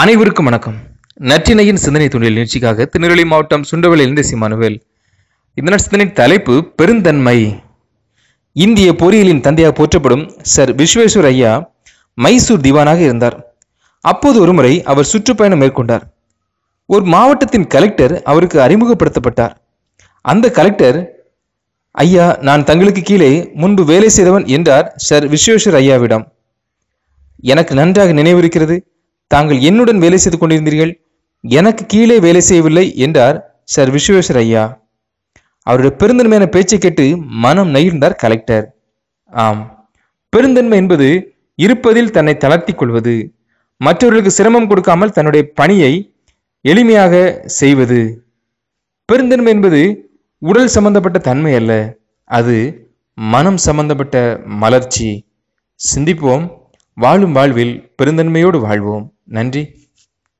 அனைவருக்கும் வணக்கம். நற்றினையின் சிந்தனை துணியில் நிகழ்ச்சிக்காக திருநெல்வேலி மாவட்டம் சுண்டவளியிலிருந்து சிமானுவேல் இந்த சிந்தனை தலைப்பு பெருந்தன்மை. இந்திய பொறியியலின் தந்தையாக போற்றப்படும் சர் விஸ்வேஸ்வர் ஐயா மைசூர் திவானாக இருந்தார். அப்போது ஒருமுறை அவர் சுற்றுப்பயணம் மேற்கொண்டார். ஒரு மாவட்டத்தின் கலெக்டர் அவருக்கு அறிமுகப்படுத்தப்பட்டார். அந்த கலெக்டர் ஐயா நான் தங்களுக்கு கீழே முன்பு வேலை செய்தவன் என்றார் சர் விஸ்வேஸ்வர் ஐயாவிடம். எனக்கு நன்றாக நினைவிருக்கிறது. தாங்கள் என்னுடன் வேலை செய்து கொண்டிருந்தீர்கள்? எனக்கு கீழே வேலை செய்யவில்லை என்றார் சார் விஸ்வேஸ்வர் ஐயா. அவருடைய பெருந்தன்மையான பேச்சை கேட்டு மனம் நெகிழ்ந்தார் கலெக்டர். ஆம். பெருந்தன்மை என்பது இருப்பதில் தன்னை தளர்த்திக் கொள்வது மற்றவர்களுக்கு சிரமம் கொடுக்காமல் தன்னுடைய பணியை எளிமையாக செய்வது. பெருந்தன்மை என்பது உடல் சம்பந்தப்பட்ட தன்மை அல்ல அது மனம் சம்பந்தப்பட்ட மலர்ச்சி. சிந்திப்போம். வாழும் வாழ்வில் பெருந்தன்மையோடு வாழ்வோம். நன்றி.